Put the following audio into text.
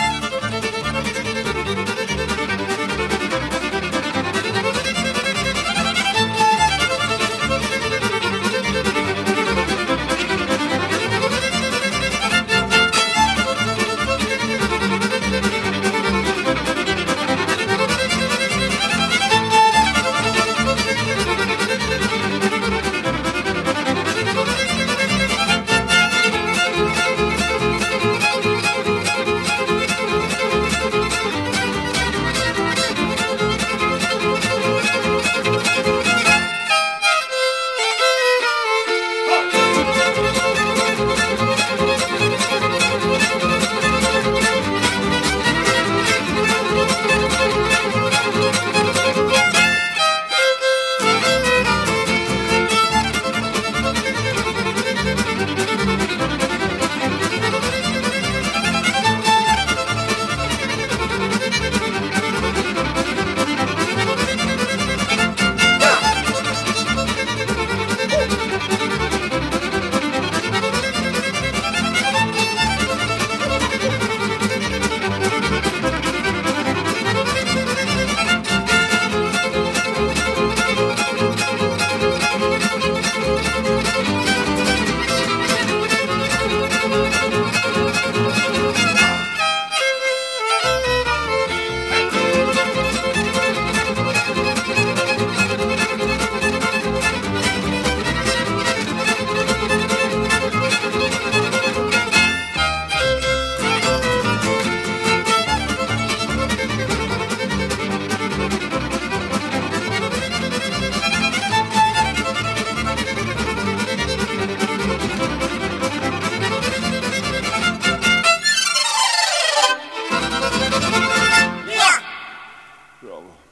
Bye. well.